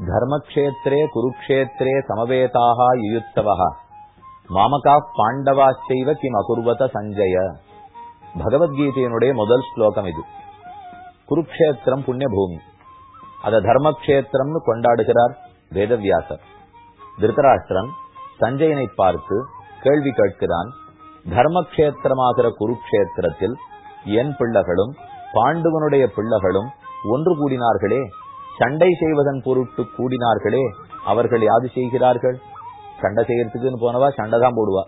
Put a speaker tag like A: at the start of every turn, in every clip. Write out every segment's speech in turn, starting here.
A: தர்மக்ஷேத்திரே குருக்ஷேத்திரே சமவேதாக யுயுத்தவா மாமகா பாண்டவாச்சைவ கிம் அகுர்வத சஞ்சய பகவத்கீதையினுடைய முதல் ஸ்லோகம் இது குருக்ஷேத்திரம் புண்ணியபூமி அத தர்மக்ஷேத்திரம்னு கொண்டாடுகிறார் வேதவியாசர் திருதராஷ்டிரன் சஞ்சயனை பார்த்து கேள்வி கேட்கிறான் தர்மக்ஷேத்திரமாகிற குருக்ஷேத்திரத்தில் என் பிள்ளைகளும் பாண்டுவனுடைய பிள்ளைகளும் ஒன்று கூடினார்களே சண்டை செய்வதன் பொருட்டு கூடினார்களே அவர்கள் யாது செய்கிறார்கள்? சண்டை செய்யறதுக்குன்னு போனவா சண்டை தான் போடுவா.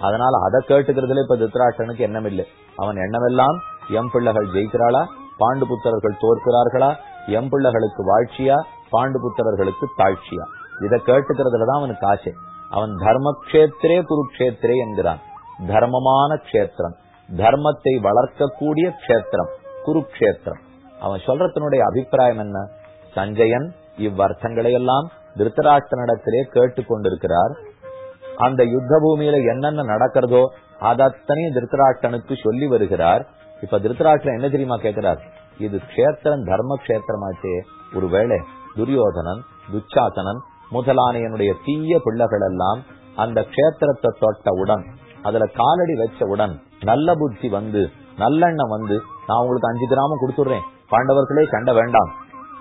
A: அதனால அதை கேட்டுக்கிறதுல இப்ப திருத்தராஷ்டனுக்கு எண்ணம் இல்லை அவன் எண்ணமெல்லாம் எம் பிள்ளைகள் ஜெயிக்கிறாளா? பாண்டு புத்திரர்கள் தோற்கிறார்களா? எம் பிள்ளைகளுக்கு வாழ்ச்சியா? பாண்டு புத்திரர்களுக்கு தாழ்ச்சியா? இதை கேட்டுக்கிறதுலதான் அவனுக்கு ஆசை. அவன் தர்மக்ஷேத்திரே குருக்ஷேத்திரே என்கிறான். தர்மமான க்ஷேத்திரம். தர்மத்தை வளர்க்கக்கூடிய க்ஷேத்திரம். குருக்ஷேத்திரம். அவன் சொல்றதனுடைய அபிப்பிராயம் என்ன? சஞ்சயன் இவ்வர்த்தங்களையெல்லாம் எல்லாம் கேட்டுக்கொண்டிருக்கிறார். கொண்டிருக்கிறார் அந்த யுத்த பூமியில என்னென்ன நடக்கிறதோ அதத்தனையும் திருத்தராஷ்டனுக்கு சொல்லி வருகிறார். இப்ப திருத்தராஷ்டிரன் என்ன தெரியுமா கேட்கிறார்? இது கஷேத்திரம் தர்ம கஷேத்திரமாச்சே ஒருவேளை துரியோதனன் துச்சாசனன் முதலான என்னுடைய தீய பிள்ளைகள் எல்லாம் அந்த கஷேத்திரத்தை தொட்டவுடன் அதுல காலடி வச்சவுடன் நல்ல புத்தி வந்து நல்லெண்ணம் வந்து நான் உங்களுக்கு அஞ்சு கிராமம் கொடுத்துடுறேன். பாண்டவர்களே கண்ட வேண்டாம்.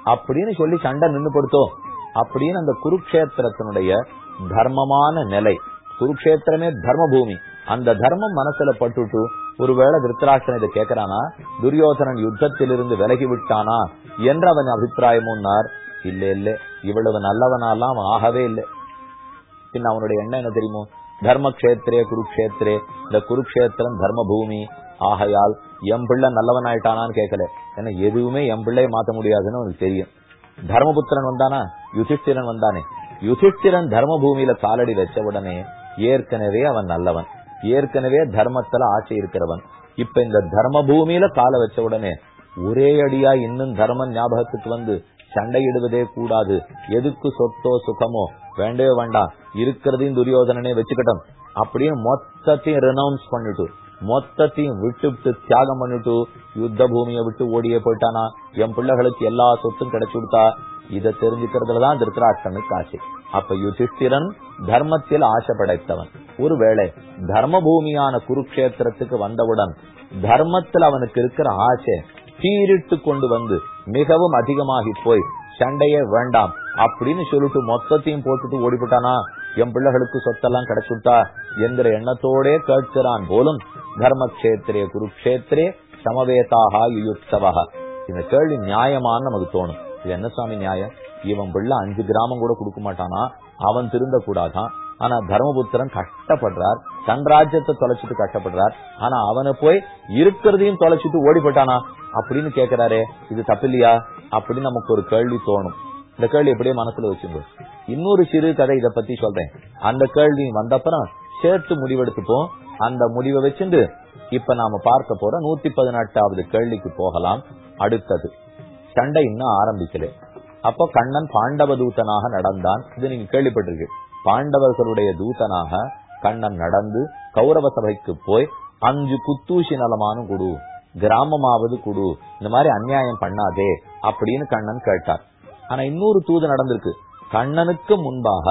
A: அப்படின்னு சொல்லி சண்டை நின்னு கொடுத்தோம் அப்படின்னு அந்த குருக்ஷேத்திரத்தினுடைய தர்மமான நிலை. குருக்ஷேத்திரமே தர்ம பூமி அந்த தர்மம் மனசுல பட்டுட்டு ஒருவேளை திருத்தராஷ்டிரன் இதை கேட்கிறானா துரியோதனன் யுத்தத்திலிருந்து விலகி விட்டானா? என்று அவன் அபிப்பிராயமுன்னார் இல்ல இல்ல. இவ்வளவு நல்லவனாலாம் அவன் ஆகவே இல்லை. பின் அவனுடைய எண்ணம் என்ன தெரியுமோ? தர்மக்ஷேத்திரே குருக்ஷேத்திரே. இந்த குருக்ஷேத்திரம் தர்ம பூமி ஆகையால் எம் பிள்ளை நல்லவன் ஆயிட்டானான்னு கேட்கல ஏன்னா எதுவுமே எம் பிள்ளைய மாத்த முடியாதுன்னு அவனுக்கு தெரியும். தர்மபுத்திரன் வந்தானா? யுதிஷ்டிரன் வந்தானே. யுதிஷ்டிரன் தர்ம பூமியில காலடி வச்ச உடனே ஏற்கனவே அவன் நல்லவன். ஏற்கனவே தர்மத்துல ஆட்சி இருக்கிறவன். இப்ப இந்த தர்ம பூமியில கால வச்ச உடனே ஒரே அடியா இன்னும் தர்மம் ஞாபகத்துக்கு வந்து சண்டையிடுவதே கூடாது. எதுக்கு சொத்தோ சுகமோ? வேண்டவே வேண்டாம். இருக்கிறதையும் துரியோதனனே வச்சுக்கட்டும். அப்படின்னு மொத்தத்தையும் ரெனௌன்ஸ் பண்ணிட்டு மொத்தத்தையும் விட்டு தியாகம் பண்ணிட்டு யுத்த பூமியை விட்டு ஓடியே போயிட்டானா? என் பிள்ளைகளுக்கு எல்லா சொத்தும் கிடைச்சு கொடுத்தா? இதை தெரிஞ்சுக்கிறதுலதான் திருத்தராஷ்டனுக்கு ஆசை. அப்ப யுதிஷ்டிரன் தர்மத்தில் ஆசை படைத்தவன். ஒருவேளை தர்ம பூமியான குருக்ஷேத்திரத்துக்கு வந்தவுடன் தர்மத்தில் அவனுக்கு இருக்கிற ஆசை தீரிட்டு கொண்டு வந்து மிகவும் அதிகமாகி போய் சண்டையே வேண்டாம் அப்படின்னு சொல்லிட்டு மொத்தத்தையும் போட்டுட்டு ஓடிவிட்டானா? என் பிள்ளைகளுக்கு சொத்தெல்லாம் கிடைச்சுட்டா என்கிற எண்ணத்தோடே கேட்கிறான் போலும் தர்மக்ஷேத்திரே குருக்ஷேத்திரே சமவேதாக யுயுத்சவக இந்த கேள்வி நியாயமான்னு நமக்கு தோணும். இது என்ன சுவாமி நியாயம்? இவன் பிள்ளை அஞ்சு கிராமம் கூட கொடுக்க மாட்டானா? அவன் திருந்த கூடாதான் ஆனா தர்மபுத்திரன் கஷ்டப்படுறார். தன் ராஜ்யத்தை தொலைச்சிட்டு கஷ்டப்படுறார். ஆனா அவனை போய் இருக்கிறதையும் தொலைச்சிட்டு ஓடிப்பட்டானா? அப்படின்னு கேக்குறாரே. இது தப்பில்லையா? அப்படின்னு நமக்கு ஒரு கேள்வி தோணும். இந்த கேள்வி எப்படியே மனசுல வச்சுங்க. இன்னொரு சிறு கதை இதை பத்தி சொல்றேன். அந்த கேள்வி வந்தப்பறம் சேர்த்து முடிவெடுத்துப்போம். அந்த முடிவை வச்சுண்டு இப்ப நாம பார்க்க போற நூத்தி பதினெட்டாவது கேள்விக்கு போகலாம். அடுத்தது சண்டை இன்னும் ஆரம்பிக்கல. அப்போ கண்ணன் பாண்டவ தூதனாக நடந்தான். இது நீங்க கேள்விப்பட்டிருக்கு. பாண்டவர்களுடைய தூதனாக கண்ணன் நடந்து கௌரவ சபைக்கு போய் அஞ்சு குத்தூசி நலமானும் குடு கிராமமாவது குடு இந்த மாதிரி அநியாயம் பண்ணாதே அப்படின்னு கண்ணன் கேட்டார். ஆனா இன்னொரு தூது நடந்திருக்கு. கண்ணனுக்கு முன்பாக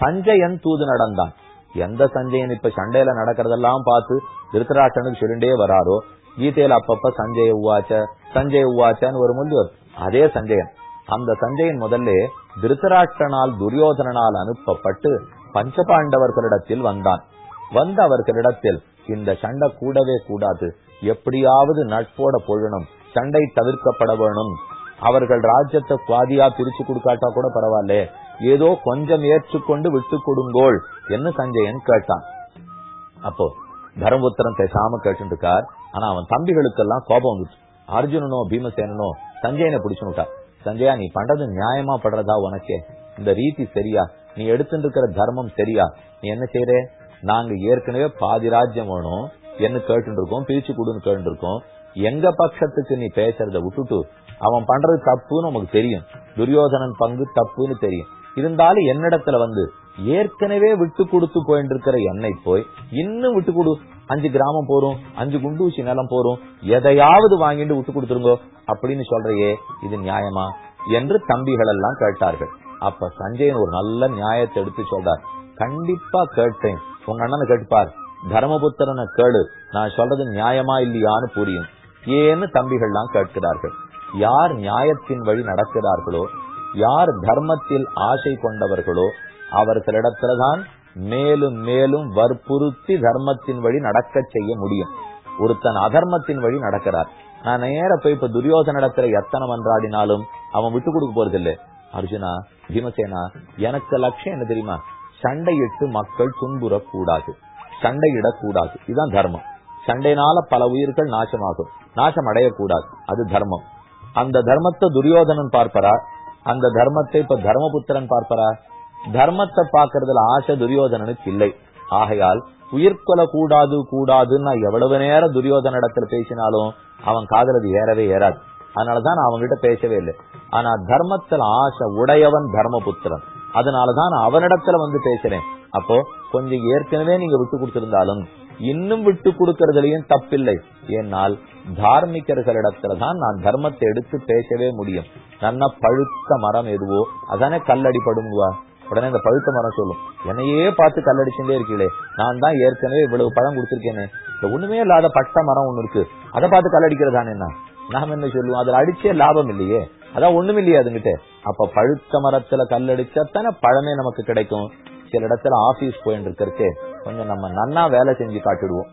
A: சஞ்சயன் தூது நடந்தான். எந்த சஞ்சயன் இப்ப சண்டையில நடக்கிறதெல்லாம் பார்த்து திருத்தராட்டனுக்கு சொல்லிண்டே வராரோ? கீதையில அப்பப்ப சஞ்சய உவாச்ச சஞ்சய உவாச்சான்னு ஒரு மொழி அதே சஞ்சயன். அந்த சஞ்சயன் முதல்ல திருத்தராட்சனால் துரியோதனால் அனுப்பப்பட்டு பஞ்சபாண்டவர்களிடத்தில் வந்தான். வந்த அவர்களிடத்தில் இந்த சண்டை கூடவே கூடாது. எப்படியாவது நட்போட பொழணும் சண்டை தவிர்க்கப்பட வேணும். அவர்கள் ராஜ்யத்தை குவாதியா பிரிச்சு கொடுக்காட்டா கூட பரவாயில்ல. ஏதோ கொஞ்சம் ஏற்றுக்கொண்டு விட்டு கொடுங்கோள் என்று சஞ்சயன் கேட்டான். அப்போ தர்மபுத்திரன் பேசாம கேட்டு இருக்கார். ஆனா அவன் தம்பிகளுக்கெல்லாம் கோபம் வந்துச்சு. அர்ஜுனனோ பீமசேனனோ சஞ்சயனை பிடிச்சுனுட்டா சஞ்சயா நீ பண்றது நியாயமா படுறதா உனக்கே? இந்த ரீதி சரியா? நீ எடுத்துட்டு இருக்கிற தர்மம் சரியா? நீ என்ன செய்யற? நாங்க ஏற்கனவே பாதி ராஜ்யம் வேணும். என்ன கேட்டு இருக்கோம்? பிரிச்சு கொடுன்னு கேட்டு இருக்கோம். எங்க பட்சத்துக்கு நீ பேசுறத விட்டுட்டு அவன் பண்றது தப்புன்னு நமக்கு தெரியும். துரியோதனன் பங்கு தப்புன்னு தெரியும். இருந்தாலும் என்னிடத்துல வந்து ஏற்கனவே விட்டு கொடுத்து போயிட்டு இருக்கிற எண்ணெய் போய் இன்னும் விட்டு கொடு. அஞ்சு கிராமம் போறோம் அஞ்சு குண்டூசி நிலம் போறோம் எதையாவது வாங்கிட்டு விட்டு கொடுத்துருங்கோ அப்படின்னு சொல்றையே இது நியாயமா என்று தம்பிகள் எல்லாம் கேட்டார்கள். அப்ப சஞ்சயன் ஒரு நல்ல நியாயத்தை எடுத்து சொல்றார். கண்டிப்பா கேட்டேன். உங்க அண்ணனை கேட்டுப்பார். தர்மபுத்திரனை கேளு. நான் சொல்றது நியாயமா இல்லையான்னு புரியும். ஏன்னு தம்பிகள்லாம் கேட்கிறார்கள். யார் நியாயத்தின் வழி நடக்கிறார்களோ யார் தர்மத்தில் ஆசை கொண்டவர்களோ அவர்களிடத்துலதான் மேலும் மேலும் வற்புறுத்தி தர்மத்தின் வழி நடக்க செய்ய முடியும். ஒருத்தன் அதர்மத்தின் வழி நடக்கிறார். நான் நேர போய் இப்ப துரியோதன இடத்துல எத்தனை மன்றாடினாலும் அவன் விட்டு கொடுக்க போறதில்லை. அர்ஜுனா பீமசேனா எனக்கு லட்சியம் என்ன தெரியுமா? சண்டையிட்டு மக்கள் துன்புறக்கூடாது. சண்டையிடக்கூடாது. இதுதான் தர்மம். சண்டைனால பல உயிர்கள் நாசமாகும். நாசம் அடையக்கூடாது. அது தர்மம். அந்த தர்மத்தை துரியோதனன் பார்ப்பரா? அந்த தர்மத்தை இப்ப தர்மபுத்திரன் பார்ப்பரா? தர்மத்தை பாக்குறதுல ஆசை துரியோதனனுக்கு இல்லை. ஆகையால் உயிர்கொல கூடாது கூடாதுன்னு எவ்வளவு நேரம் துரியோதன இடத்துல பேசினாலும் அவன் காதலது ஏறவே ஏறாது. அதனாலதான் நான் அவன்கிட்ட பேசவே இல்லை. ஆனா தர்மத்துல ஆசை உடையவன் தர்மபுத்திரன். அதனாலதான் நான் அவனிடத்துல வந்து பேசுறேன். அப்போ கொஞ்சம் ஏற்கனவே நீங்க விட்டு கொடுத்திருந்தாலும் இன்னும் விட்டு கொடுக்கறதுலயும் தப்பில்லை. ஏனால் தார்மிகர்களிடத்துலதான் நான் தர்மத்தை எடுத்து பேசவே முடியும். நல்ல பழுத்த மரம் எதுவோ அதானே கல்லடிப்படுங்குவா உடனே இந்த பழுத்த மரம் சொல்லும். என்னையே பார்த்து கல்லடிச்சுட்டே இருக்கீங்களே நான் தான் ஏற்கனவே இவ்வளவு பழம் கொடுத்திருக்கேனே. ஒண்ணுமே இல்லாத பட்ட மரம் ஒண்ணு இருக்கு. அதை பார்த்து கல்லடிக்கிறதானே என்ன? நாம என்ன சொல்லுவோம்? அதுல அடிச்சே லாபம் இல்லையே. அதான் ஒண்ணும் அதுங்கிட்ட. அப்ப பழுத்த மரத்துல கல்லடிச்சா தானே பழமே நமக்கு கிடைக்கும். சில இடத்துல ஆபீஸ் போயிட்டு இருக்கிறதுக்கு கொஞ்சம் நம்ம நன்னா வேலை செஞ்சு காட்டிடுவோம்.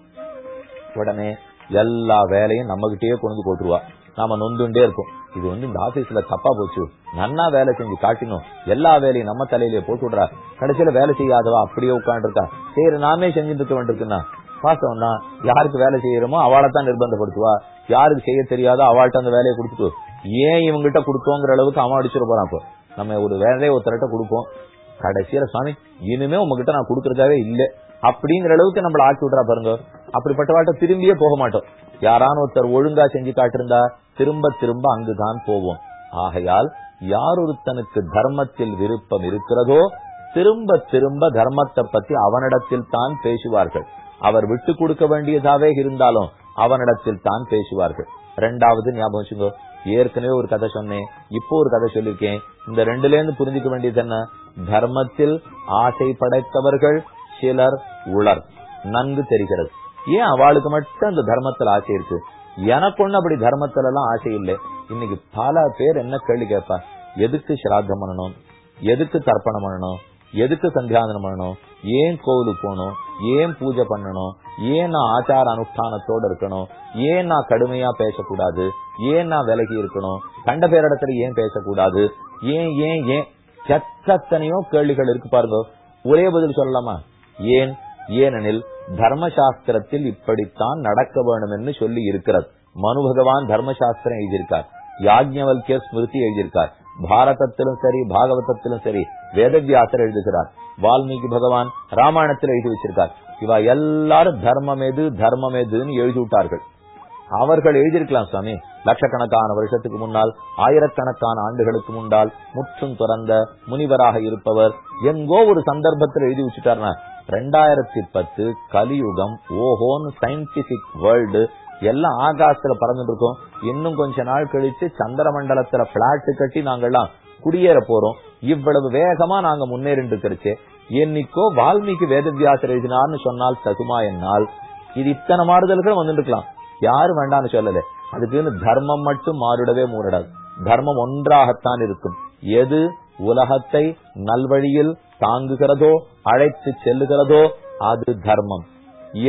A: உடனே எல்லா வேலையும் நம்ம கிட்டேயே கொண்டு போட்டுருவா. நாம நொந்துண்டே இருக்கும் இது வந்து இந்த ஆபீஸ்ல தப்பா போச்சு. நன்னா வேலை செஞ்சு காட்டினோம். எல்லா வேலையும் நம்ம தலையிலே போட்டு விடுறா. கடைசியில வேலை செய்யாதவா? அப்படியே உட்காந்துருக்கா சரி நாமே செஞ்சுட்டு இருக்க வேண்டியிருக்குன்னா வாசம் தான் யாருக்கு வேலை செய்யறோமோ அவளைத்தான் நிர்பந்தப்படுத்துவா. யாருக்கு செய்ய தெரியாதோ அவள்கிட்ட அந்த வேலையை கொடுத்துட்டு ஏன் இவங்கிட்ட கொடுத்தோங்கிற அளவுக்கு அவன் அடிச்சிட போறான் இப்போ. நம்ம ஒரு வேலையை ஒருத்தர்கிட்ட கொடுப்போம். கடைசியில சாமி இனிமே உங்ககிட்ட நான் கொடுக்கறதாவே இல்ல. அப்படிங்கிற அளவுக்கு நம்மள ஆக்கி விடுறா பாருங்க. அப்படிப்பட்ட வாழ்க்கை திரும்பியே போக மாட்டோம். யாரான ஒருத்தர் ஒழுங்கா செஞ்சு காட்டிருந்தா திரும்ப திரும்ப அங்குதான் போவோம். ஆகையால் யார் ஒருத்தனுக்கு தர்மத்தில் விருப்பம் இருக்கிறதோ திரும்ப திரும்ப தர்மத்தை பத்தி அவனிடத்தில் தான் பேசுவார்கள். அவர் விட்டு கொடுக்க வேண்டியதாவே இருந்தாலும் அவனிடத்தில் தான் பேசுவார்கள். ரெண்டாவது ஞாபகம் வச்சுங்கோ ஏற்கனவே ஒரு கதை சொன்னேன். இப்போ ஒரு கதை சொல்லிருக்கேன் இந்த ரெண்டுல இருந்து புரிஞ்சுக்க வேண்டியது என்ன? தர்மத்தில் ஆசை படைத்தவர்கள் சிலர் உளர் நன்கு தெரிகிறது. ஏன் அவளுக்கு மட்டும் அந்த தர்மத்துல ஆசை இருக்கு? எனக்கு ஒண்ணு அப்படி தர்மத்துல எல்லாம் ஆசை இல்லை. இன்னைக்கு பல பேர் என்ன கேள்வி கேட்பா எதுக்கு சிராத்தம் பண்ணணும்? எதுக்கு தர்ப்பணம் பண்ணணும்? எதுக்கு சந்தியாதனம் பண்ணணும்? ஏன் கோவிலுக்கு போகணும்? ஏன் பூஜை பண்ணணும்? ஏன் நான் ஆச்சார அனுஷ்டானத்தோட இருக்கணும்? ஏன் நான் கடுமையா பேசக்கூடாது? ஏன் நான் விலகி இருக்கணும்? கண்ட பேரிடத்துல ஏன் பேசக்கூடாது? ஏன் ஏன் ஏன்? எத்தனையோ கேள்விகள் இருக்கு பாருங்க. ஒரே பதில் சொல்லலாமா? ஏன்? ஏனெனில் தர்மசாஸ்திரத்தில் இப்படித்தான் நடக்க வேண்டும் என்று சொல்லி இருக்கிறது. மனு பகவான் தர்மசாஸ்திரம் எழுதியிருக்கார். யாஜ்ஞவல்கிய ஸ்மிருதி எழுதியிருக்கார். பாரதத்திலும் சரி பாகவதத்திலும் சரி வேதவியாசர் எழுதுகிறார். வால்மீகி பகவான் ராமாயணத்தில் எழுதி வச்சிருக்கார். இவ எல்லாரும் தர்மம் எது தர்மம் எதுன்னு எழுதி விட்டார்கள். அவர்கள் எழுதியிருக்கலாம் சுவாமி. லட்சக்கணக்கான வருஷத்துக்கு முன்னால் ஆயிரக்கணக்கான ஆண்டுகளுக்கு முன்னால் முற்றும் துறந்த முனிவராக இருப்பவர் எங்கோ ஒரு சந்தர்ப்பத்தில் எழுதி வச்சுட்டார்னா ரெண்டாயிரத்தி பத்து கலியுகம் ஓஹோன்னு சயின்டிபிக் வேர்ல்டு எல்லாம் ஆகாசத்துல பறந்துட்டு இருக்கோம். இன்னும் கொஞ்ச நாள் கழிச்சு சந்திர மண்டலத்துல பிளாட் கட்டி நாங்கெல்லாம் குடியேற போறோம். இவ்வளவு வேகமா நாங்க முன்னேறிட்டு இருக்கிறச்சு என்னைக்கோ வால்மீகி வேதவியாசர் எழுதினார்னு சொன்னால் தகுமா என்னால். இது இத்தனை மாறுதல்கள் வந்துட்டு இருக்கலாம் யாரு வேண்டாம்னு சொல்லல. அதுக்குன்னு தர்மம் மட்டும் மாறிடவே மூடிடாது. தர்மம் ஒன்றாகத்தான் இருக்கும். எது? உலகத்தை நல்வழியில் தாங்குகிறதோ அழைத்து செல்லுகிறதோ அது தர்மம்.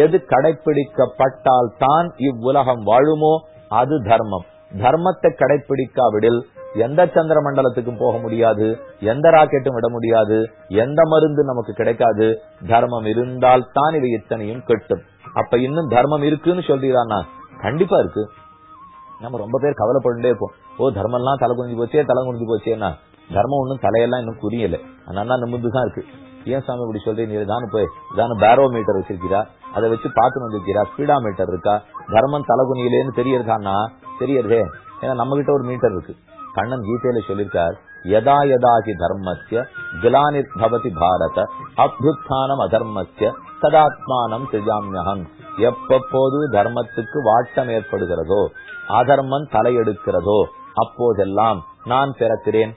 A: எது கடைபிடிக்கப்பட்டால் தான் இவ்வுலகம் வாழுமோ அது தர்மம். தர்மத்தை கடைபிடிக்காவிடில் எந்த சந்திர மண்டலத்துக்கும் போக முடியாது எந்த ராக்கெட்டும் விட முடியாது எந்த மருந்து நமக்கு கிடைக்காது தர்மம் இருந்தால் தான் இவை இத்தனையும் கெட்டும். அப்ப இன்னும் தர்மம் இருக்குன்னு சொல்றீரானா கண்டிப்பா இருக்கு. நம்ம ரொம்ப பேர் கவலைப்பட்டுட்டே இருப்போம். ஓ தர்மம் எல்லாம் தலை குனிஞ்சு போச்சே தலை குனிஞ்சு போச்சேன்னா? தர்மம் ஒன்னும் தலையெல்லாம் இன்னும் புரியல நல்லா நிமிந்து தான் இருக்கு. ஏன் சாமி இப்படி சொல்றீங்க? தானே போய் தானே பேரோ மீட்டர் வச்சிருக்கிறா அதை வச்சு பார்த்து வந்திருக்கிறா ஸ்பீடா மீட்டர் இருக்கா? தர்மம் தலை குனியிலேன்னு தெரியறதான்னா தெரியறதே. ஏன்னா நம்ம கிட்ட ஒரு மீட்டர் இருக்கு. கண்ணன் கீதையில சொல்லியிருக்கார் யதா யதாகி தர்மஸ்ய கிலானிர் பவதி பாரத அப்யுத்தானம் அதர்மஸ்ய சதாத்மானம் சிஜாமியகம் எப்பப்போது தர்மத்துக்கு வாட்டம் ஏற்படுகிறதோ அதர்மம் தலையெடுக்கிறதோ அப்போதெல்லாம் நான் பிறக்கிறேன்.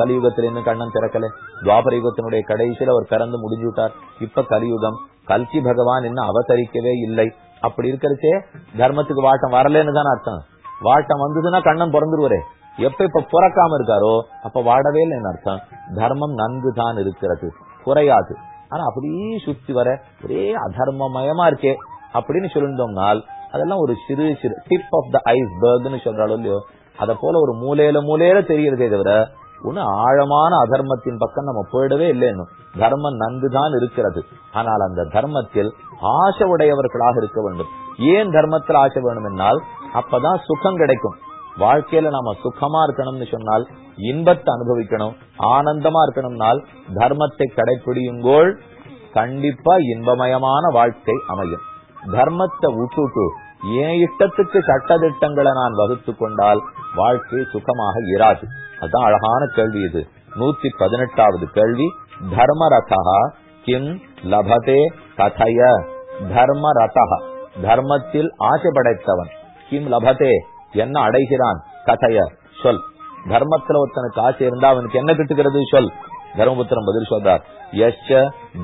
A: கலியுகத்தில் இன்னும் கண்ணன் திறக்கல. துவாபர யுகத்தினுடைய கடைசியில அவர் பிறந்து முடிஞ்சு விட்டார் இப்ப கலியுகம். கல்கி பகவான் இன்னும் அவதரிக்கவே இல்லை. அப்படி இருக்கிறச்சே தர்மத்துக்கு வாட்டம் வரலன்னு தானே அர்த்தம். வாட்டம் வந்ததுன்னா கண்ணன் பிறந்துருவரே. எப்ப இப்ப பிறக்காம இருக்காரோ அப்ப வாடவே இல்லைன்னு அர்த்தம். தர்மம் நன்கு தான் இருக்கிறது. குறையாது. ஆனா அப்படியே சுத்தி வர ஒரே அதர்மமயமா இருக்கே அப்படின்னு சொல்லியிருந்தோம்னால் அதெல்லாம் ஒரு சிறு சிறு டிப் ஆஃப் த ஐஸ்பர்க்னு சொல்றாலும் இல்லையோ அத போல ஒரு மூலையில மூலையில தெரியறதே தவிர ஒண்ணு ஆழமான அதர்மத்தின் பக்கம் நம்ம போயிடவே இல்லைன்னு. தர்மம் நன்குதான் இருக்கிறது. ஆனால் அந்த தர்மத்தில் ஆசை உடையவர்களாக இருக்க வேண்டும். ஏன் தர்மத்தில் ஆசை வேணும் என்னால் அப்பதான் சுகம் கிடைக்கும். வாழ்க்கையில நாம சுகமா இருக்கணும்னு சொன்னால் இன்பத்தை அனுபவிக்கணும் ஆனந்தமா இருக்கணும்னால் தர்மத்தை கடைபிடியுங்கோள் கண்டிப்பா இன்பமயமான வாழ்க்கை அமையும். தர்மத்தை விட்டுட்டு ஏன் இஷ்டத்துக்கு சட்டதிட்டங்களை நான் வகுத்து கொண்டால் வாழ்க்கை சுகமாக இராது. அதுதான் அழகான கேள்வி இது. நூத்தி பதினெட்டாவது கேள்வி. தர்மரதா கிம் லபதே கதைய தர்மரதா தர்மத்தில் ஆசை படைத்தவன் கிம் லபதே? என்ன அடைகிறான்? கதைய சொல். தர்மத்துல ஒருத்தனுக்கு ஆசை இருந்தா அவனுக்கு என்ன கிட்டுகிறது? சொல். தர்மபுத்திரம் பதில் சொல்றார். எஸ்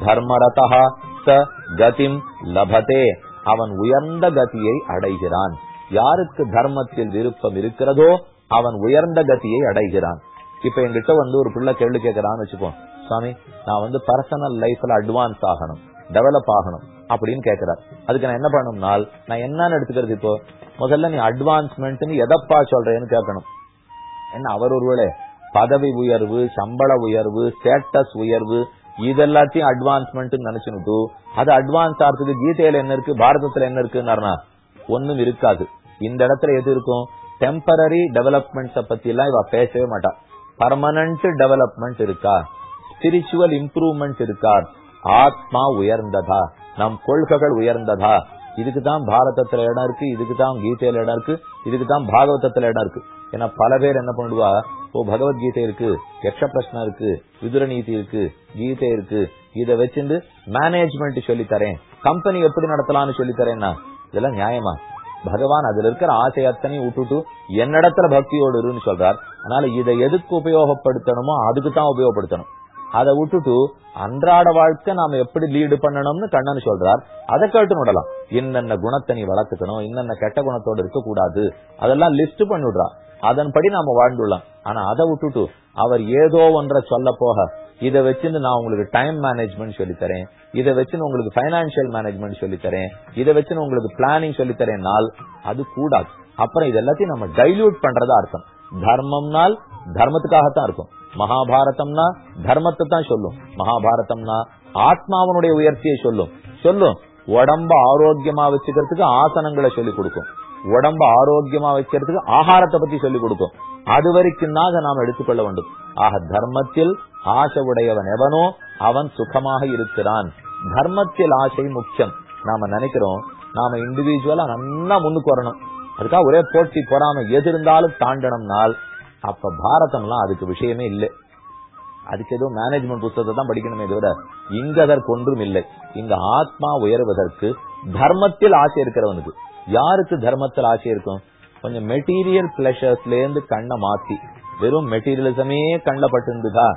A: தர்மரதா ச கதிம் லபதே. அவன் உயர்ந்த கதியை அடைகிறான். யாருக்கு தர்மத்தில் விருப்பம் இருக்கிறதோ அவன் உயர்ந்த கதியை அடைகிறான். இப்ப என்கிட்ட வந்து ஒரு பிள்ளை கேள்வி கேட்கறான்னு வச்சுக்கோ. சுவாமி நான் வந்து பர்சனல் லைஃப்ல அட்வான்ஸ் ஆகணும் டெவலப் ஆகணும் அப்படின்னு கேட்கிறார் அதுக்கு நான் என்ன பண்ணணும்னால் நான் என்னன்னு எடுத்துக்கிறது இப்போ? முதல்ல நீ அட்வான்ஸ்மெண்ட் எதப்பா சொல்றேன்னு கேட்கணும். என்ன அவர் ஒருவேளை பதவி உயர்வு சம்பள உயர்வு ஸ்டேட்டஸ் உயர்வு இதெல்லாத்தையும் அட்வான்ஸ்மெண்ட் நினைச்சுட்டு அது அட்வான்ஸ் ஆகிறதுக்கு கீதையில என்ன இருக்கு பாரதத்துல என்ன இருக்குன்னா ஒண்ணும் இருக்காது. இந்த இடத்துல எது இருக்கும்? டெம்பரரி டெவலப்மெண்ட்ஸ பத்தி எல்லாம் இவ பேசவே மாட்டா. பர்மனன்ட் டெவலப்மெண்ட் இருக்கா? ஸ்பிரிச்சுவல் இம்ப்ரூவ்மெண்ட் இருக்கா? ஆத்மா உயர்ந்ததா? நம் கொள்கைகள் உயர்ந்ததா? இதுக்குதான் பாரதத்துல இடம் இருக்கு இதுக்கு தான் கீதையில இடம் இருக்கு இதுக்கு தான் பாகவதத்துல இடம் இருக்கு. ஏன்னா பல பேர் என்ன பண்ணுவா? ஓ பகவத்கீதை இருக்கு யக்ஷ பிரஷ்னம் இருக்கு விதுர நீதி இருக்கு கீதை இருக்கு. இத வச்சிருந்து மேனேஜ்மெண்ட் சொல்லி தரேன் கம்பெனி எப்படி நடத்தலாம்னு சொல்லி தரேன்னா இதெல்லாம் நியாயமா? பகவான் அதுல இருக்கிற ஆசை அத்தனையும் விட்டுட்டு என்னிடத்துல பக்தியோடு இருன்னு சொல்றார். அதனால இதை எதுக்கு உபயோகப்படுத்தணுமோ அதுக்கு தான் உபயோகப்படுத்தணும். அதை விட்டுட்டு அன்றாட வாழ்க்கை நாம எப்படி லீடு பண்ணணும்னு கண்ணன் சொல்றார். அதை கேட்டு விடலாம். என்னென்ன குணத்தை நீ வளர்த்துக்கணும் என்னென்ன கெட்ட குணத்தோடு இருக்க கூடாது அதெல்லாம் லிஸ்ட் பண்ணிவிடுறா அதன்படி நாம வாழ்ந்துள்ளோம் ஆனா அதை விட்டுட்டு அவர் ஏதோ ஒன்றை சொல்ல போக இதை வச்சுன்னு நான் உங்களுக்கு டைம் மேனேஜ்மெண்ட் சொல்லி தரேன் இதை வச்சுன்னு உங்களுக்கு பைனான்சியல் மேனேஜ்மெண்ட் சொல்லி தரேன் இதை வச்சுன்னு உங்களுக்கு பிளானிங் சொல்லி தரேன்னால் அது கூடாது. அப்புறம் இது எல்லாத்தையும் நம்ம டைல்யூட் பண்றதா அர்த்தம். தர்மம்னால் தர்மத்துக்காகத்தான் இருக்கும். மகாபாரதம்னா தர்மத்தை தான் சொல்லும். மகாபாரதம்னா ஆத்மாவனுடைய உயர்ச்சியை சொல்லும். சொல்லும். உடம்ப ஆரோக்கியமா வச்சுக்கிறதுக்கு ஆசனங்களை சொல்லி கொடுக்கும். உடம்ப ஆரோக்கியமா வைக்கிறதுக்கு ஆகாரத்தை பத்தி சொல்லி கொடுக்கும். அது வரைக்கும் தான் நாம் எடுத்துக்கொள்ள வேண்டும். ஆக தர்மத்தில் ஆசை உடையவன் எவனோ அவன் சுகமாக இருக்கிறான். தர்மத்தில் ஆசை முக்கியம். நாம நினைக்கிறோம் நாம இண்டிவிஜுவலா நல்லா முன்னுக்கு வரணும். அதுக்காக ஒரே போட்டி போறாம எது இருந்தாலும் தாண்டனம்னால் அப்ப பாரதம்லாம் அதுக்கு விஷயமே இல்லை. அதுக்கு ஏதோ மேனேஜ்மெண்ட் புத்தகத்தை தான் படிக்கணுமே தவிர இங்க அதற்கு ஒன்றும் இல்லை. இங்க ஆத்மா உயர்வதற்கு தர்மத்தில் ஆசை இருக்கிறவனுக்கு. யாருக்கு தர்மத்தில் ஆசை இருக்கும்? கொஞ்சம் மெட்டீரியல் பிளஷர்ஸ்ல இருந்து கண்ணை மாத்தி வெறும் மெட்டீரியலிசமே கண்ணில் பட்டிருந்துதா?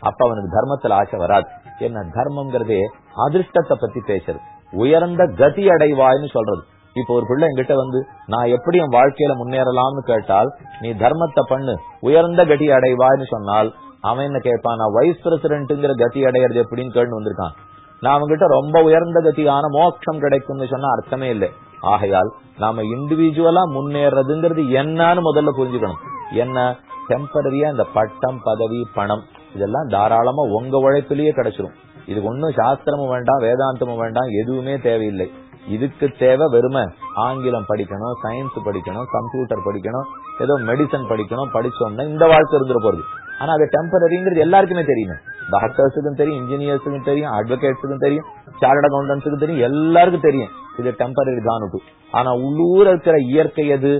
A: அப்ப அவனுக்கு தர்மத்துல ஆசை வராது. என்ன தர்மம்ங்கிறதே அதிர்ஷ்டத்தை பத்தி பேசுறது. உயர்ந்த கதி அடைவாய்னு சொல்றது. இப்ப ஒரு பிள்ளை என்கிட்ட வந்து நான் எப்படி என் வாழ்க்கையில முன்னேறலாம்னு கேட்டால் நீ தர்மத்தை பண்ணு. உயர்ந்த கதி அடைவாய்னு சொன்னால் அவன் என்ன கேட்பான்? நான் வைஸ் பிரசிடென்ட்ங்கிற கதி அடையிறது எப்படின்னு கேட்டு வந்திருக்கான். நான் அவன்கிட்ட ரொம்ப உயர்ந்த கதியான மோட்சம் கிடைக்கும்னு சொன்னா அர்த்தமே இல்லை. ஆகையால் நாம இண்டிவிஜுவலா முன்னேறதுங்கிறது என்னன்னு முதல்ல புரிஞ்சுக்கணும். என்ன? டெம்பரரியா இந்த பட்டம் பதவி பணம் இதெல்லாம் தாராளமா உங்க உழைப்பிலேயே கிடைச்சிரும். இது ஒன்னும் சாஸ்திரமும் வேண்டாம் வேதாந்தமும் வேண்டாம் எதுவுமே தேவையில்லை. இதுக்கு தேவை வெறுமை. ஆங்கிலம் படிக்கணும் சயின்ஸ் படிக்கணும் கம்ப்யூட்டர் படிக்கணும் ஏதோ மெடிசன் படிக்கணும் படிச்சோம்னா இந்த வாழ்க்கை இருந்துட போறது. ஆனா அது டெம்பரரிங்கிறது எல்லாருக்குமே தெரியும். டாக்டர்ஸுக்கும் தெரியும் இன்ஜினியர்ஸுக்கும் தெரியும் அட்வொகேட்ஸுக்கும் தெரியும் சார்ட் அக்கௌண்டன்ஸுக்கும் தெரியும் எல்லாருக்கும் தெரியும். இது டெம்பரரி தானுட்டு ஆனா உள்ளூர் இருக்கிற இயற்கை எது?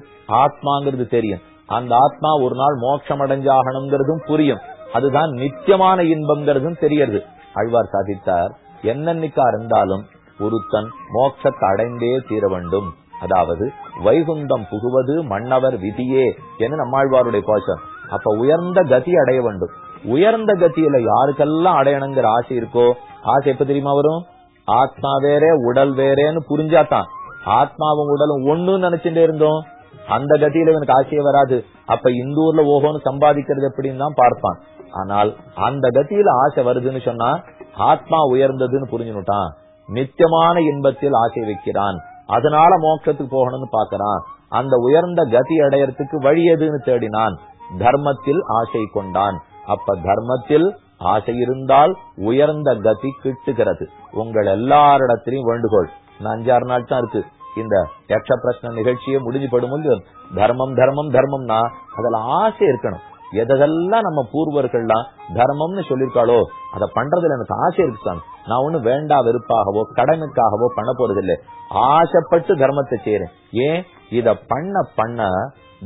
A: ஆத்மாங்கிறது தெரியும். அந்த ஆத்மா ஒரு நாள் மோட்சம் அடைஞ்சாகணுங்கிறதும் புரியும். அதுதான் நித்தியமான இன்பம்ங்கிறதும் தெரியறது. அழ்வார் சாதித்தார் என்னன்னைக்கா இருந்தாலும் ஒருத்தன் மோட்சத்தை அடைந்தே தீர வேண்டும். அதாவது வைகுந்தம் புகுவது மன்னவர் விதியே என்று நம்மாழ்வாருடைய கோஷம் அப்ப உயர்ந்த கதி அடைய வேண்டும். உயர்ந்த கத்தியில யாருக்கெல்லாம் அடையணுங்கிற ஆசை இருக்கோ ஆசை எப்ப தெரியுமா வரும்? ஆத்மா வேற உடல் வேறேன்னு புரிஞ்சாதான். ஆத்மாவும் உடலும் ஒண்ணுன்னு நினைச்சுட்டே இருந்தோம். அந்த கதியில இவனுக்கு ஆசையே வராது. அப்ப இந்த ஊர்ல ஓஹோன்னு சம்பாதிக்கிறது எப்படின்னு தான் பார்ப்பான். ஆனால் அந்த கதியில ஆசை வருதுன்னு சொன்னா ஆத்மா உயர்ந்ததுன்னு புரிஞ்சுனுட்டான். நித்தியமான இன்பத்தில் ஆசை வைக்கிறான். அதனால மோட்சத்துக்கு போகணும்னு பாக்குறான் அந்த உயர்ந்த கதி அடையறதுக்கு வழி எதுன்னு தேடினான். தர்மத்தில் ஆசை கொண்டான். அப்ப தர்மத்தில் ஆசை இருந்தால் உயர்ந்த கதி கிட்டுகிறது. உங்கள் எல்லாரிடத்திலையும் வேண்டுகோள். நான் அஞ்சாறு நாள் தான் இருக்கு. இந்த யக்ஷ பிரச்சனை நிகழ்ச்சியே முடிஞ்சு படும் தர்மம் தர்மம் தர்மம்னா அதுல ஆசை இருக்கணும். எதெல்லாம் நம்ம பூர்வர்கள்லாம் தர்மம்னு சொல்லிருக்காளோ அதை பண்றதுல எனக்கு ஆசை இருக்கு சாமி. நான் ஒண்ணு வேண்டா வெறுப்பாகவோ கடனுக்காகவோ பண்ண போறதில்லை. ஆசைப்பட்டு தர்மத்தை செய்யறேன். ஏன்? இத பண்ண பண்ண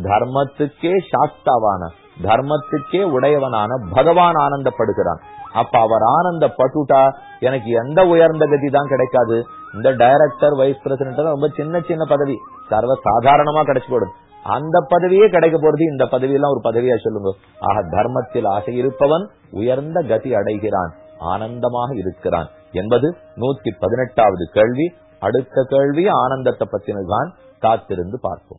A: தர்மத்துக்கே சாஸ்தாவான தர்மத்துக்கே உடையவனான பகவான் ஆனந்தப்படுகிறான். அப்ப அவர் ஆனந்தப்பட்டுட்டா எனக்கு எந்த உயர்ந்த கதி தான் கிடைக்காது. இந்த டைரக்டர் வைஸ் பிரசிடென்ட் ரொம்ப சின்ன சின்ன பதவி. சர்வ சாதாரணமா கிடைச்சு போடும். அந்த பதவியே கிடைக்க போறது இந்த பதவியெல்லாம் ஒரு பதவியா சொல்லுங்க. ஆக தர்மத்தில் ஆசை இருப்பவன் உயர்ந்த கதி அடைகிறான். ஆனந்தமாக இருக்கிறான். என்பது நூத்தி பதினெட்டாவது கேள்வி. அடுத்த கேள்வி ஆனந்தத்தை பத்தினதுதான். காத்திருந்து பார்ப்போம்.